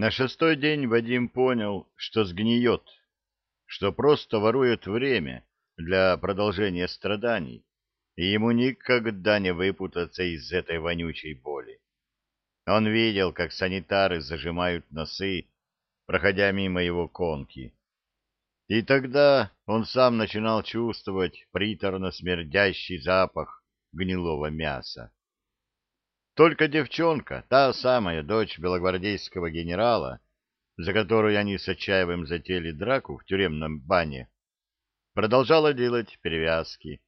На шестой день Вадим понял, что сгниет, что просто ворует время для продолжения страданий, и ему никогда не выпутаться из этой вонючей боли. Он видел, как санитары зажимают носы, проходя мимо его конки. И тогда он сам начинал чувствовать приторно-смердящий запах гнилого мяса. Только девчонка, та самая дочь белогвардейского генерала, за которую они с Отчаевым затеяли драку в тюремном бане, продолжала делать перевязки,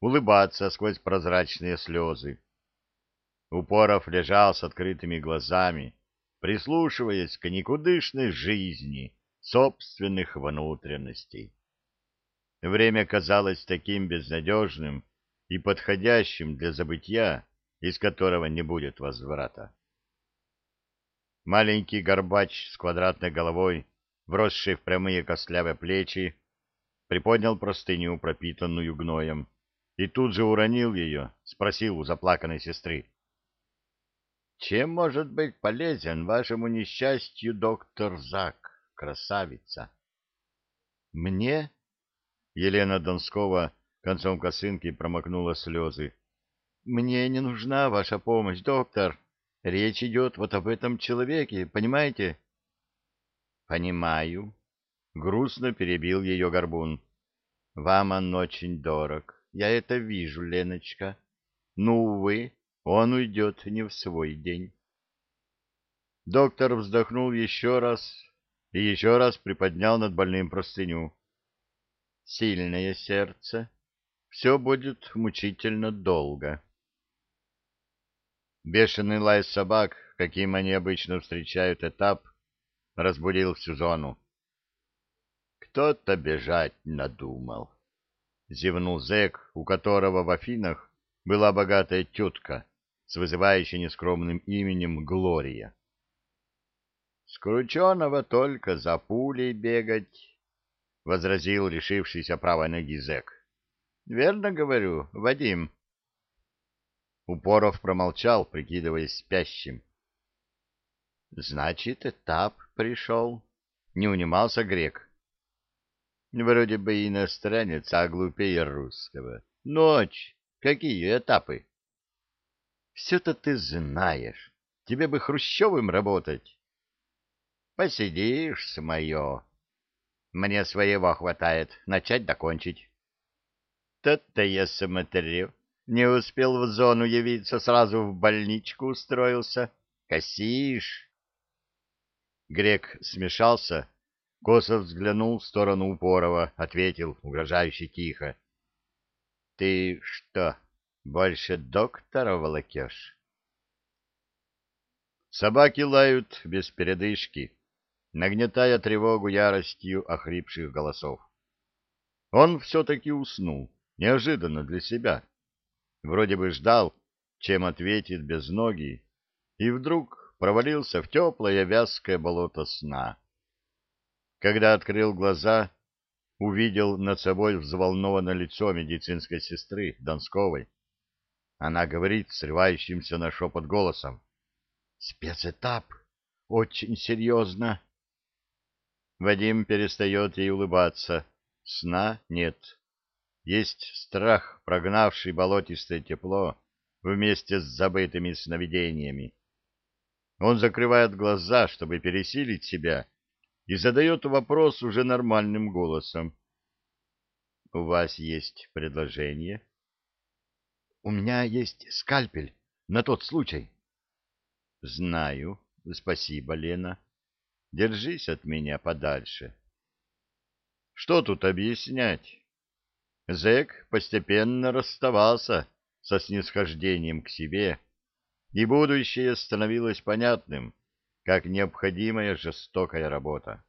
улыбаться сквозь прозрачные слезы. Упоров лежал с открытыми глазами, прислушиваясь к никудышной жизни собственных внутренностей. Время казалось таким безнадежным и подходящим для забытья, из которого не будет возврата. Маленький горбач с квадратной головой, вросший в прямые костлявые плечи, приподнял простыню, пропитанную гноем, и тут же уронил ее, спросил у заплаканной сестры. Чем может быть полезен вашему несчастью доктор Зак, красавица? Мне? Елена Донскова концом косынки промокнула слезы. Мне не нужна ваша помощь, доктор. Речь идет вот об этом человеке, понимаете? Понимаю. Грустно перебил ее горбун. Вам он очень дорог. Я это вижу, Леночка. Ну, увы, он уйдет не в свой день. Доктор вздохнул еще раз и еще раз приподнял над больным простыню. Сильное сердце. Все будет мучительно долго. Бешеный лай собак, каким они обычно встречают этап, разбудил всю зону. Кто-то бежать надумал. Зевнул зэк, у которого в Афинах была богатая тетка, с вызывающей нескромным именем Глория. «Скрученого только за пулей бегать», — возразил решившийся правой ноги зэк. «Верно говорю, Вадим?» Упоров промолчал, прикидываясь спящим. «Значит, этап пришел», — не унимался грек. «Вроде бы иностранец, а глупее русского. Ночь. Какие этапы?» Все-то ты знаешь. Тебе бы Хрущевым работать. Посидишь с мое. Мне своего хватает. Начать докончить. Тот-то я смотрю. Не успел в зону явиться, сразу в больничку устроился. Косишь. Грек смешался, косо взглянул в сторону Упорова, ответил угрожающе тихо. — Ты что, больше доктора волокешь. Собаки лают без передышки, нагнетая тревогу яростью охрипших голосов. Он все-таки уснул, неожиданно для себя. Вроде бы ждал, чем ответит без ноги, и вдруг провалился в теплое вязкое болото сна. Когда открыл глаза, увидел над собой взволнованное лицо медицинской сестры Донсковой. Она говорит срывающимся на шепот голосом. «Спецэтап! Очень серьезно!» Вадим перестает ей улыбаться. Сна нет. Есть страх, прогнавший болотистое тепло вместе с забытыми сновидениями. Он закрывает глаза, чтобы пересилить себя, и задает вопрос уже нормальным голосом. — У вас есть предложение? — у меня есть скальпель на тот случай. — Знаю. Спасибо, Лена. Держись от меня подальше. Что тут объяснять? Зэк постепенно расставался со снисхождением к себе, и будущее становилось понятным, как необходимая жестокая работа.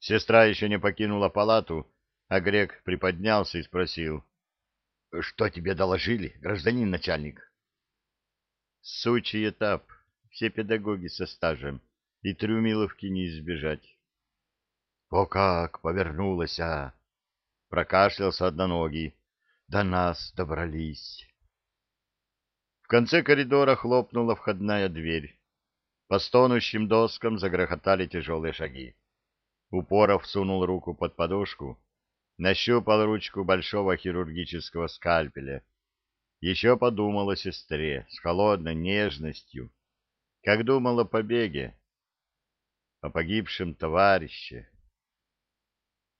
Сестра еще не покинула палату, а Грек приподнялся и спросил. — Что тебе доложили, гражданин начальник? — Сучий этап. Все педагоги со стажем. И Трюмиловки не избежать. — О как! Повернулась, а! Прокашлялся одноногий. До нас добрались. В конце коридора хлопнула входная дверь. По стонущим доскам загрохотали тяжелые шаги. Упоров сунул руку под подушку, нащупал ручку большого хирургического скальпеля. Еще подумал о сестре с холодной нежностью, как думал о побеге, о погибшем товарище.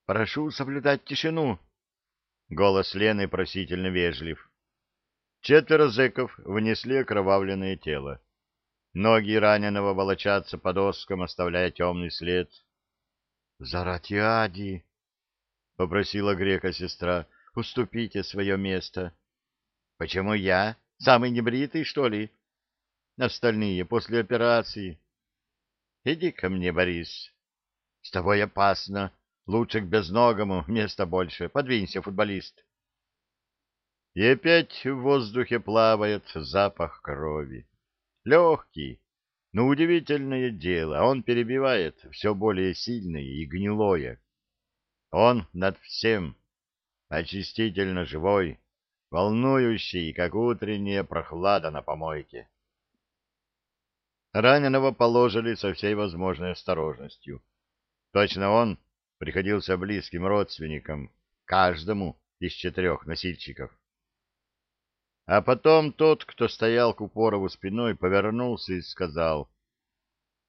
«Прошу соблюдать тишину!» Голос Лены просительно вежлив. Четверо зэков внесли окровавленное тело. Ноги раненого волочатся по доскам, оставляя темный след. — Заратиади! — попросила грека сестра. — Уступите свое место. — Почему я? Самый небритый, что ли? — Остальные после операции. — Иди ко мне, Борис. — С тобой опасно. Лучше к безногому, места больше. Подвинься, футболист. И опять в воздухе плавает запах крови. Легкий, но удивительное дело, он перебивает все более сильное и гнилое. Он над всем, очистительно живой, волнующий, как утренняя прохлада на помойке. Раненого положили со всей возможной осторожностью. Точно он приходился близким родственникам, каждому из четырех носильщиков. А потом тот, кто стоял к Упорову спиной, повернулся и сказал,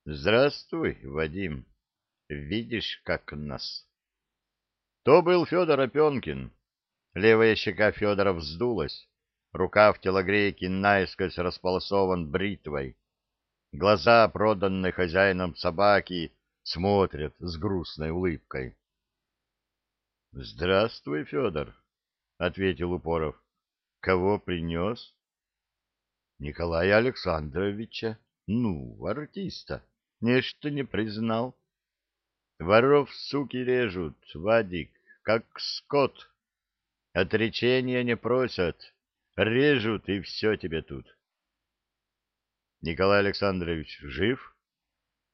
«Здравствуй, Вадим, видишь, как нас?» То был Федор Опенкин. Левая щека Федора вздулась, рукав телогрейки наискось располосован бритвой. Глаза, проданные хозяином собаки, смотрят с грустной улыбкой. — Здравствуй, Федор, — ответил Упоров. Кого принес? Николая Александровича. Ну, артиста. Нечто не признал. Воров суки режут, Вадик, как скот. Отречения не просят. Режут, и все тебе тут. Николай Александрович жив?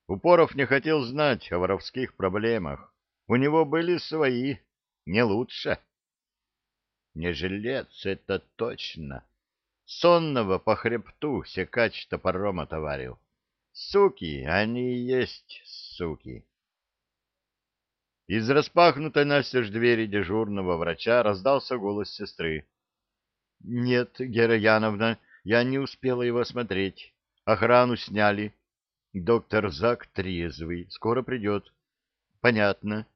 Упоров не хотел знать о воровских проблемах. У него были свои, не лучше. Не жилец, это точно. Сонного по хребту секач топором отоварил. Суки, они и есть суки. Из распахнутой настежь двери дежурного врача раздался голос сестры. — Нет, Гера Яновна, я не успела его осмотреть. Охрану сняли. Доктор Зак трезвый, скоро придет. — Понятно.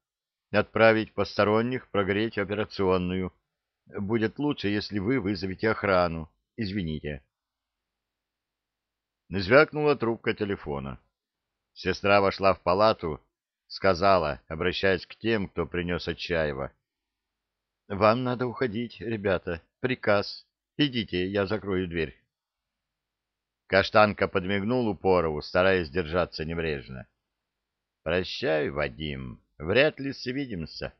Отправить посторонних прогреть операционную. Будет лучше, если вы вызовете охрану. Извините. Звякнула трубка телефона. Сестра вошла в палату, сказала, обращаясь к тем, кто принес Отчаева. — Вам надо уходить, ребята. Приказ. Идите, я закрою дверь. Каштанка подмигнул Упорову, стараясь держаться небрежно. — Прощай, Вадим. Вряд ли свидимся.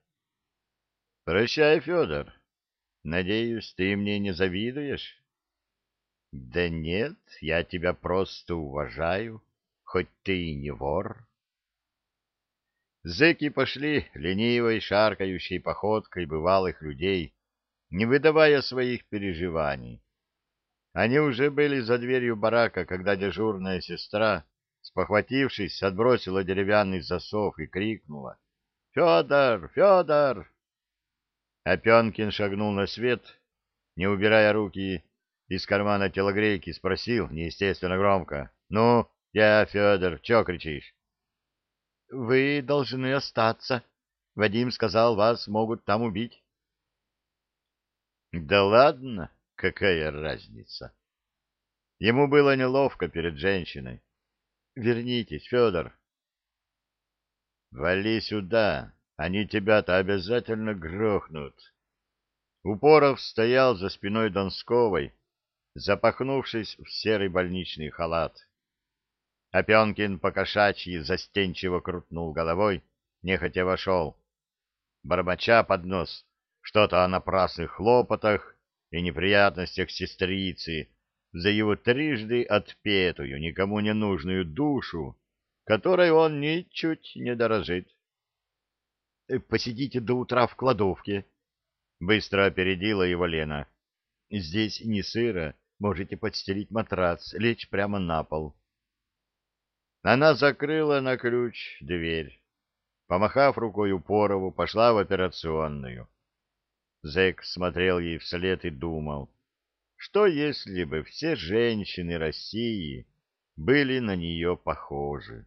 — Прощай, Федор. Надеюсь, ты мне не завидуешь? Да нет, я тебя просто уважаю, хоть ты и не вор. Зэки пошли ленивой, шаркающей походкой бывалых людей, не выдавая своих переживаний. Они уже были за дверью барака, когда дежурная сестра, спохватившись, отбросила деревянный засов и крикнула. — Федор! Федор! Опенкин шагнул на свет, не убирая руки из кармана телогрейки, спросил неестественно громко. — Ну, я, Федор, чё кричишь? — Вы должны остаться. Вадим сказал, вас могут там убить. — Да ладно, какая разница? Ему было неловко перед женщиной. — Вернитесь, Федор. — Вали сюда, они тебя-то обязательно грохнут. Упоров стоял за спиной Донсковой, запахнувшись в серый больничный халат. Опенкин покошачьи застенчиво крутнул головой, нехотя вошел. Бормоча под нос что-то о напрасных хлопотах и неприятностях сестрицы за его трижды отпетую, никому не нужную душу, которой он ничуть не дорожит. Э, посидите до утра в кладовке. Быстро опередила его Лена. Здесь не сыро, можете подстелить матрац, лечь прямо на пол. Она закрыла на ключ дверь. Помахав рукой Упорову, пошла в операционную. Зэк смотрел ей вслед и думал, что если бы все женщины России были на нее похожи.